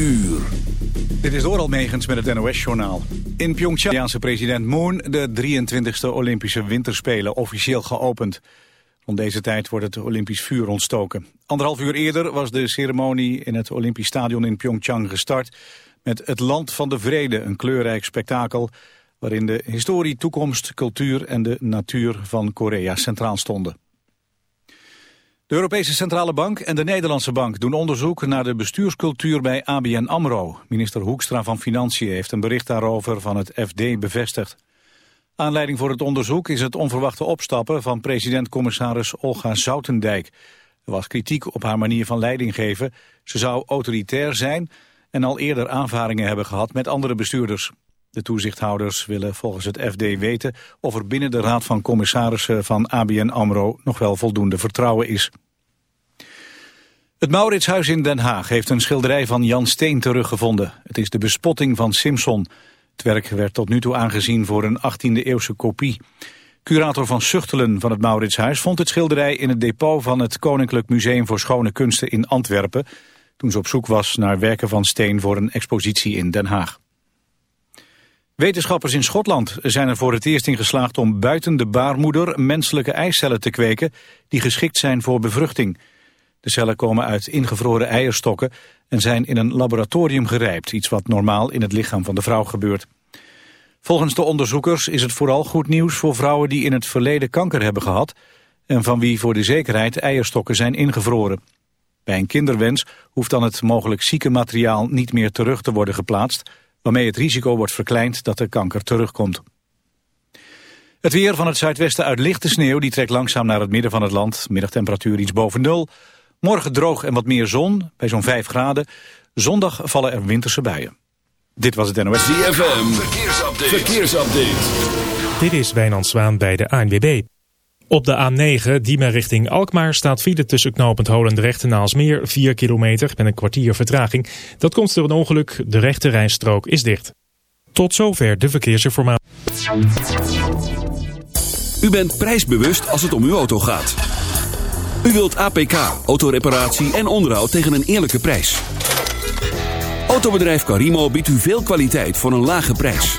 Dit is Doral Megens met het NOS-journaal. In Pyeongchang president Moon de 23e Olympische Winterspelen officieel geopend. Rond deze tijd wordt het Olympisch vuur ontstoken. Anderhalf uur eerder was de ceremonie in het Olympisch Stadion in Pyeongchang gestart... met Het Land van de Vrede, een kleurrijk spektakel... waarin de historie, toekomst, cultuur en de natuur van Korea centraal stonden. De Europese Centrale Bank en de Nederlandse Bank doen onderzoek naar de bestuurscultuur bij ABN AMRO. Minister Hoekstra van Financiën heeft een bericht daarover van het FD bevestigd. Aanleiding voor het onderzoek is het onverwachte opstappen van president-commissaris Olga Zoutendijk. Er was kritiek op haar manier van leiding geven. Ze zou autoritair zijn en al eerder aanvaringen hebben gehad met andere bestuurders. De toezichthouders willen volgens het FD weten of er binnen de Raad van Commissarissen van ABN AMRO nog wel voldoende vertrouwen is. Het Mauritshuis in Den Haag heeft een schilderij van Jan Steen teruggevonden. Het is de bespotting van Simpson. Het werk werd tot nu toe aangezien voor een 18e-eeuwse kopie. Curator van Zuchtelen van het Mauritshuis vond het schilderij in het depot van het Koninklijk Museum voor Schone Kunsten in Antwerpen, toen ze op zoek was naar werken van Steen voor een expositie in Den Haag. Wetenschappers in Schotland zijn er voor het eerst in geslaagd om buiten de baarmoeder menselijke eicellen te kweken die geschikt zijn voor bevruchting. De cellen komen uit ingevroren eierstokken en zijn in een laboratorium gerijpt, iets wat normaal in het lichaam van de vrouw gebeurt. Volgens de onderzoekers is het vooral goed nieuws voor vrouwen die in het verleden kanker hebben gehad en van wie voor de zekerheid eierstokken zijn ingevroren. Bij een kinderwens hoeft dan het mogelijk zieke materiaal niet meer terug te worden geplaatst, waarmee het risico wordt verkleind dat de kanker terugkomt. Het weer van het zuidwesten uit lichte sneeuw die trekt langzaam naar het midden van het land. Middagtemperatuur iets boven nul. Morgen droog en wat meer zon, bij zo'n 5 graden. Zondag vallen er winterse buien. Dit was het NOS. ZFM, verkeersupdate. verkeersupdate. Dit is Wijnand Zwaan bij de ANWB. Op de A9, Diemen richting Alkmaar, staat file tussen knooppunt Holendrecht en Aalsmeer 4 kilometer met een kwartier vertraging. Dat komt door een ongeluk, de rechte rijstrook is dicht. Tot zover de verkeersinformatie. U bent prijsbewust als het om uw auto gaat. U wilt APK, autoreparatie en onderhoud tegen een eerlijke prijs. Autobedrijf Carimo biedt u veel kwaliteit voor een lage prijs.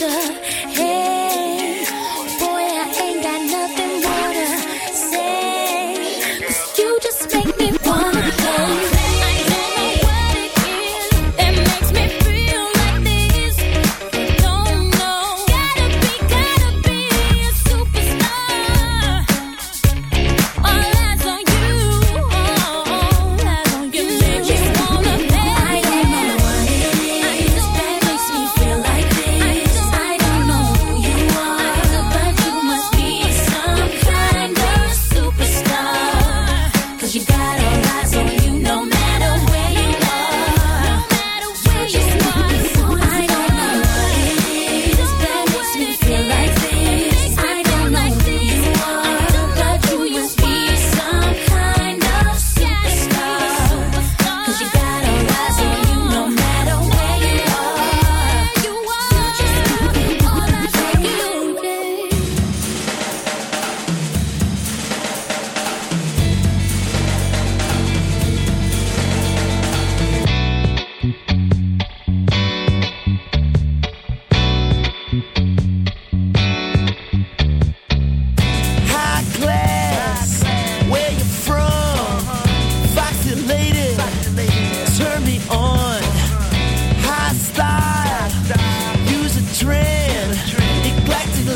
monster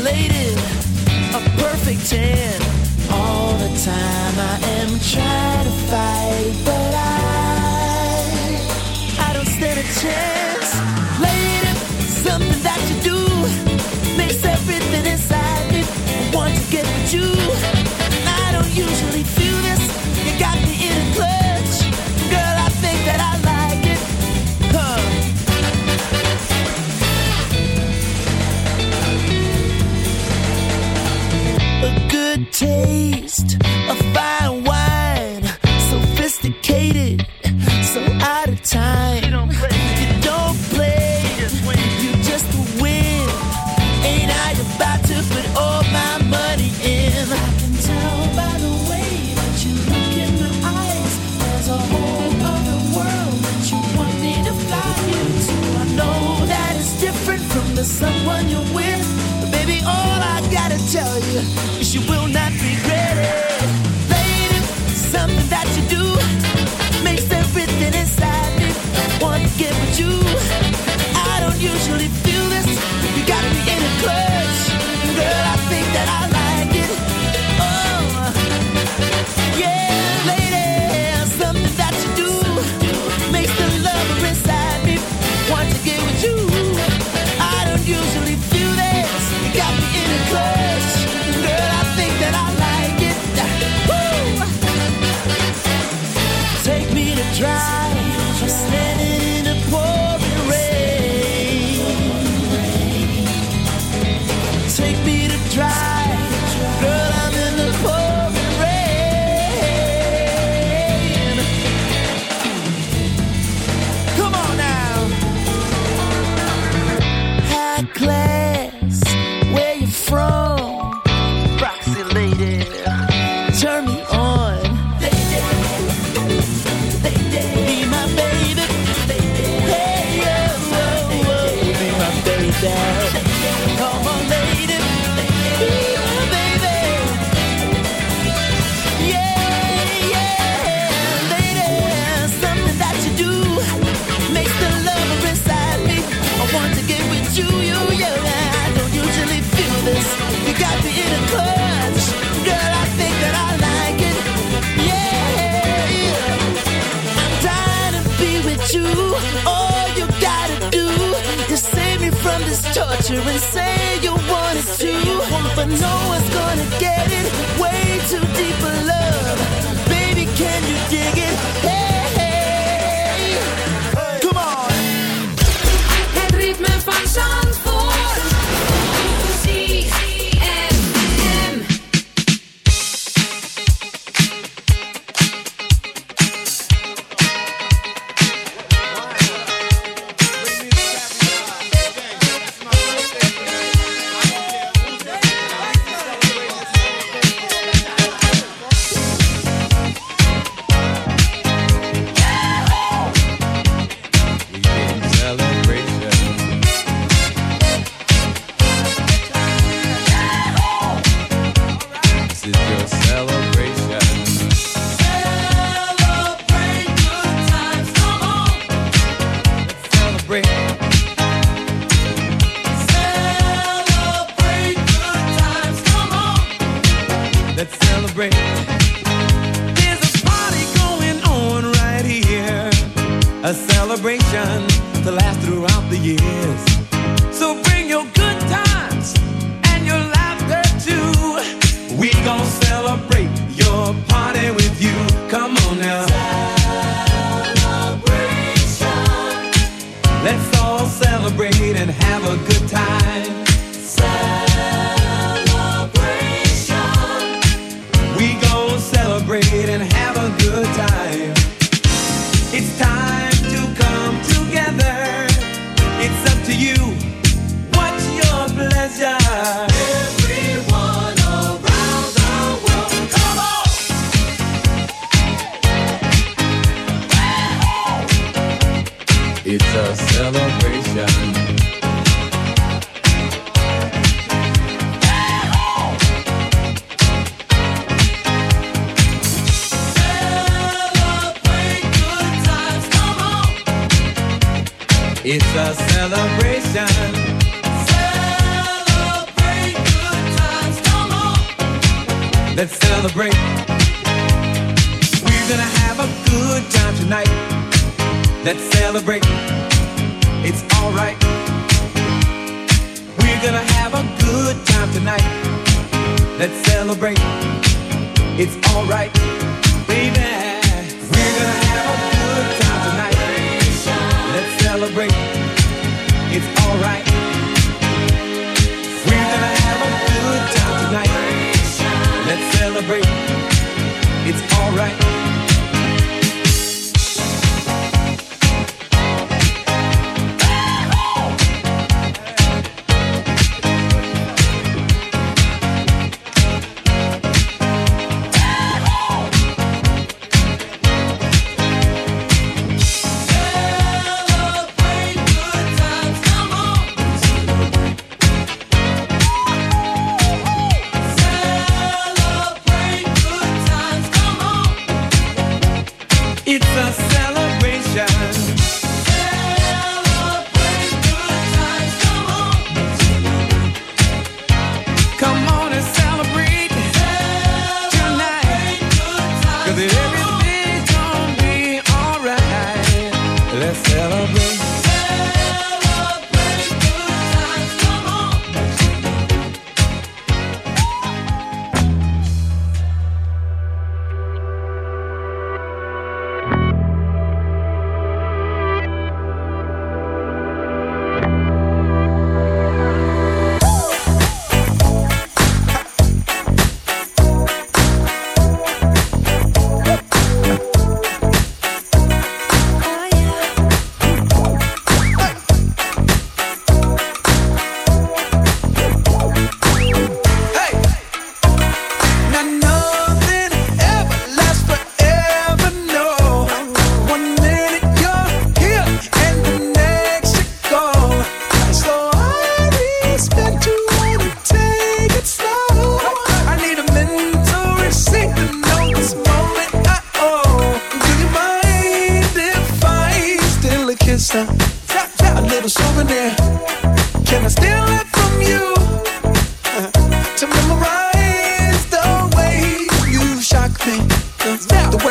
calculated, a perfect ten. All the time I am trying to find.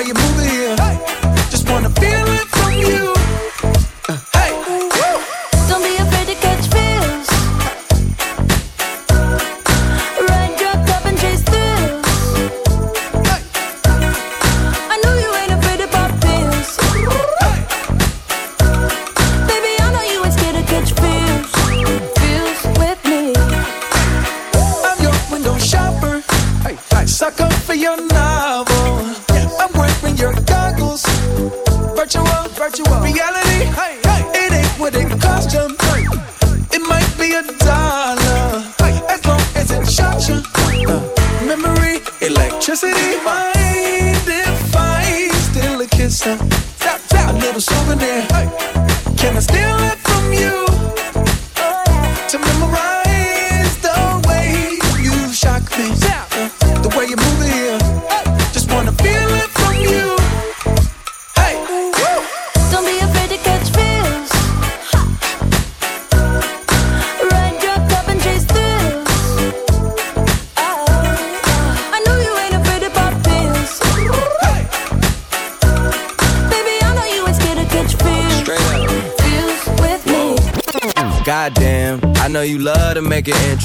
You're moving?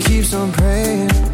Keeps on praying.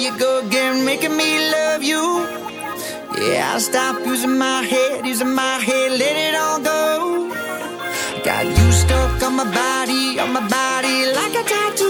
you go again, making me love you. Yeah, I stop using my head, using my head, let it all go. Got you stuck on my body, on my body, like a tattoo.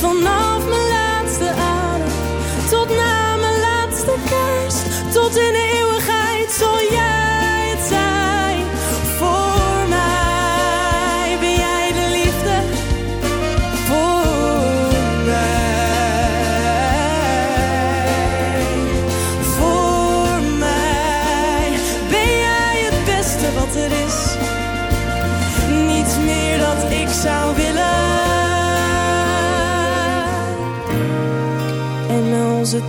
Vanaf mijn